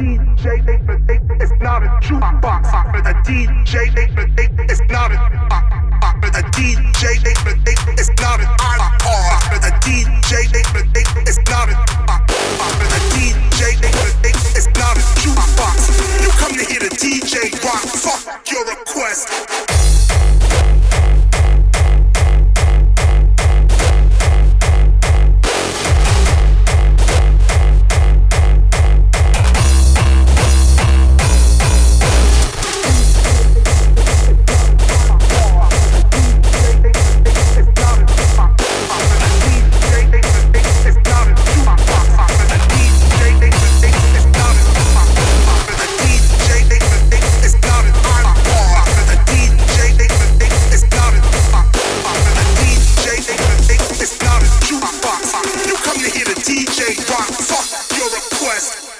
DJ, it's not a jukebox, but a DJ. Fuck your request.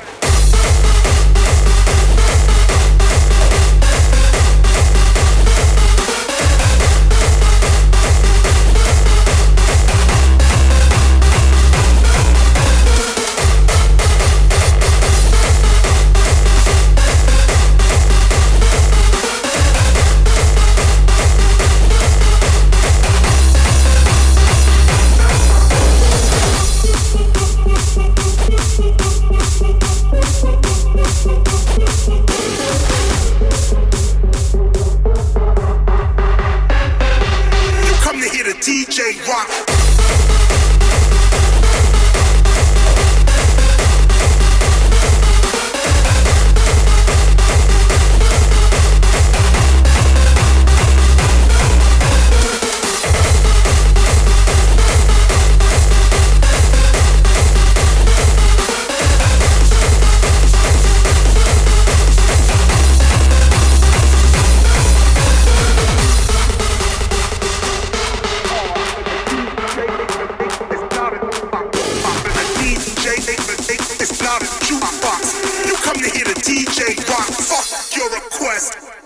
DJ, it's a jukebox. You come to hear the DJ rock. Fuck your request.